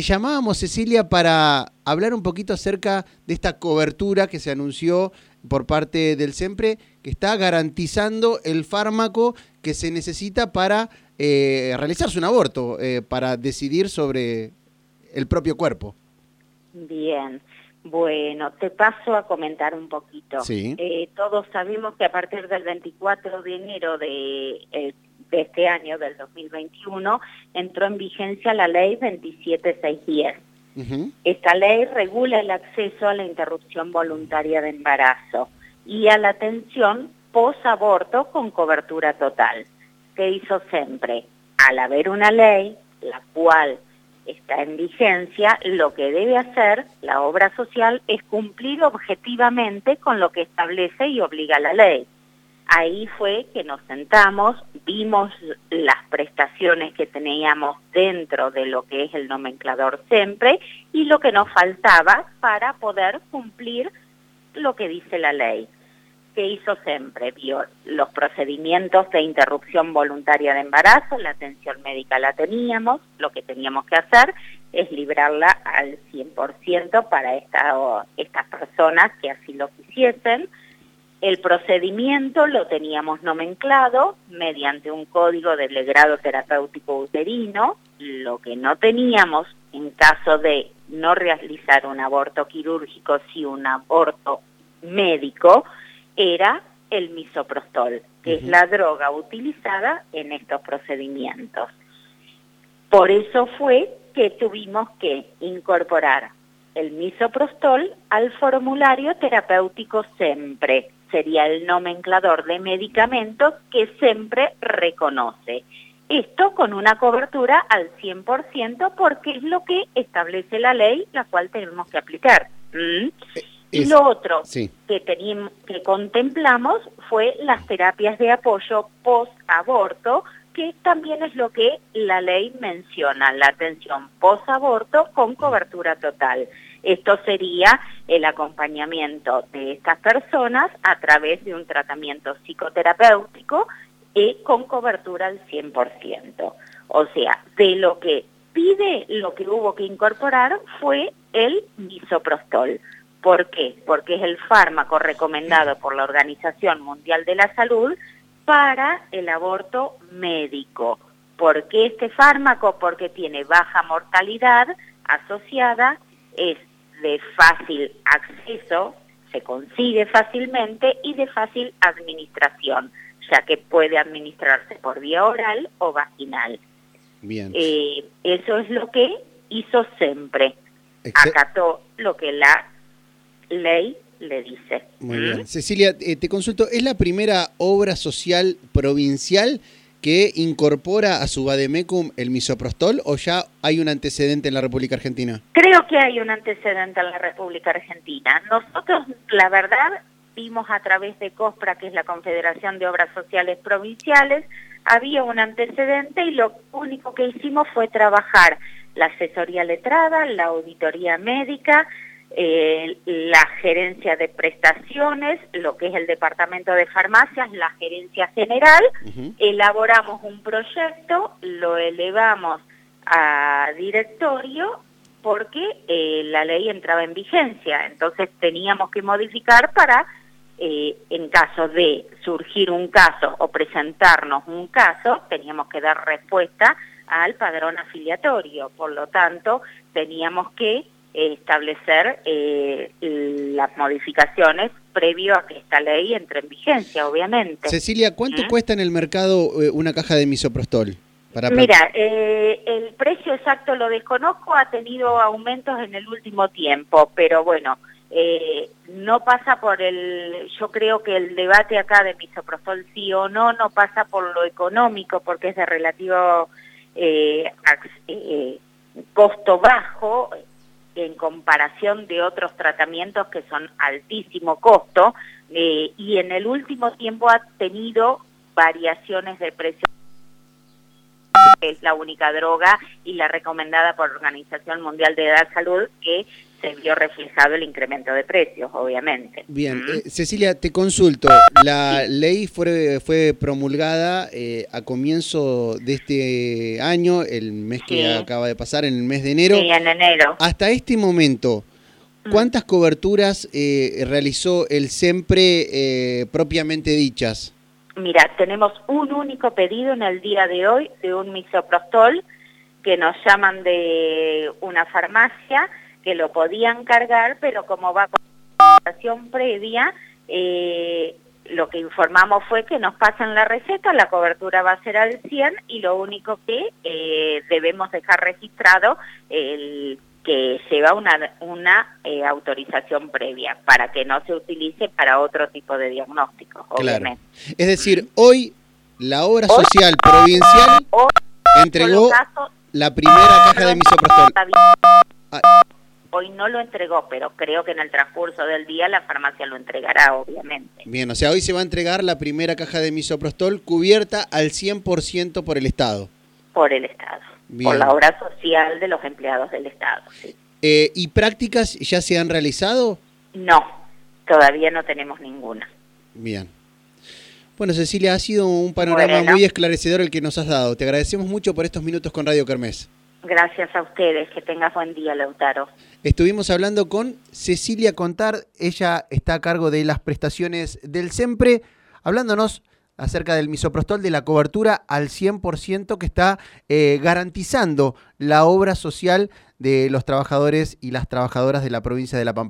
te llamábamos, Cecilia, para hablar un poquito acerca de esta cobertura que se anunció por parte del SEMPRE, que está garantizando el fármaco que se necesita para eh, realizarse un aborto, eh, para decidir sobre el propio cuerpo. Bien. Bueno, te paso a comentar un poquito. Sí. Eh, todos sabemos que a partir del 24 de enero de, de, este año, del 2021, entró en vigencia la ley 27610. Uh Esta ley regula el acceso a la interrupción voluntaria de embarazo y a la atención post-aborto con cobertura total. ¿Qué hizo siempre? Al haber una ley, la cual está en vigencia, lo que debe hacer la obra social es cumplir objetivamente con lo que establece y obliga la ley. Ahí fue que nos sentamos, vimos las prestaciones que teníamos dentro de lo que es el nomenclador siempre y lo que nos faltaba para poder cumplir lo que dice la ley que hizo siempre, vio los procedimientos de interrupción voluntaria de embarazo, la atención médica la teníamos, lo que teníamos que hacer es librarla al 100% para esta, estas personas que así lo quisiesen. El procedimiento lo teníamos nomenclado mediante un código de legrado terapéutico uterino, lo que no teníamos en caso de no realizar un aborto quirúrgico, si un aborto médico, era el misoprostol, que es la droga utilizada en estos procedimientos. Por eso fue que tuvimos que incorporar el misoprostol al formulario terapéutico SEMPRE, sería el nomenclador de medicamentos que SEMPRE reconoce. Esto con una cobertura al 100% porque es lo que establece la ley, la cual tenemos que aplicar. ¿Mm? Y lo otro que, teníamos, que contemplamos fue las terapias de apoyo post-aborto, que también es lo que la ley menciona, la atención post-aborto con cobertura total. Esto sería el acompañamiento de estas personas a través de un tratamiento psicoterapéutico y con cobertura al 100%. O sea, de lo que pide, lo que hubo que incorporar fue el misoprostol. ¿Por qué? Porque es el fármaco recomendado por la Organización Mundial de la Salud para el aborto médico. ¿Por qué este fármaco? Porque tiene baja mortalidad asociada, es de fácil acceso, se consigue fácilmente y de fácil administración, ya que puede administrarse por vía oral o vaginal. Bien. Eh, eso es lo que hizo siempre. Acató lo que la ley le dice. Muy bien. Cecilia, eh, te consulto, ¿es la primera obra social provincial que incorpora a su vademecum el misoprostol o ya hay un antecedente en la República Argentina? Creo que hay un antecedente en la República Argentina. Nosotros, la verdad, vimos a través de COSPRA, que es la Confederación de Obras Sociales Provinciales, había un antecedente y lo único que hicimos fue trabajar la asesoría letrada, la auditoría médica, eh, la gerencia de prestaciones, lo que es el departamento de farmacias, la gerencia general, elaboramos un proyecto, lo elevamos a directorio porque eh, la ley entraba en vigencia, entonces teníamos que modificar para, eh, en caso de surgir un caso o presentarnos un caso, teníamos que dar respuesta al padrón afiliatorio, por lo tanto, teníamos que establecer eh, las modificaciones previo a que esta ley entre en vigencia, obviamente. Cecilia, ¿cuánto ¿Mm? cuesta en el mercado eh, una caja de misoprostol? Para Mira, eh, el precio exacto lo desconozco, ha tenido aumentos en el último tiempo, pero bueno, no pasa por el, yo creo que el debate acá de misoprostol sí o no, no pasa por lo económico, porque es de relativo costo bajo, en comparación de otros tratamientos que son altísimo costo eh, y en el último tiempo ha tenido variaciones de precio. Es la única droga y la recomendada por la Organización Mundial de la Salud que se vio reflejado el incremento de precios, obviamente. Bien, eh, Cecilia, te consulto, la ley fue, fue promulgada eh, a comienzo de este año, el mes que acaba de pasar, en el mes de enero. Sí, en enero. Hasta este momento, mm. ¿cuántas coberturas eh, realizó el SEMPRE propiamente dichas? Mira, tenemos un único pedido en el día de hoy de un misoprostol que nos llaman de una farmacia que lo podían cargar, pero como va con la previa, eh, lo que informamos fue que nos pasan la receta, la cobertura va a ser al 100 y lo único que eh, debemos dejar registrado el que lleva una, una eh, autorización previa para que no se utilice para otro tipo de diagnósticos, obviamente. Es decir, hoy la obra social provincial entregó la primera caja de misoprostol. Hoy no lo entregó, pero creo que en el transcurso del día la farmacia lo entregará, obviamente. Bien, o sea, hoy se va a entregar la primera caja de misoprostol cubierta al 100% por el Estado. Por el Estado, por la obra social de los empleados del Estado, sí. Eh, ¿Y prácticas ya se han realizado? No, todavía no tenemos ninguna. Bien. Bueno, Cecilia, ha sido un panorama muy esclarecedor el que nos has dado. Te agradecemos mucho por estos minutos con Radio Kermés. Gracias a ustedes, que tengas buen día, Lautaro. Estuvimos hablando con Cecilia Contar, ella está a cargo de las prestaciones del SEMPRE, hablándonos acerca del misoprostol, de la cobertura al 100% que está eh, garantizando la obra social de los trabajadores y las trabajadoras de la provincia de La Pampa.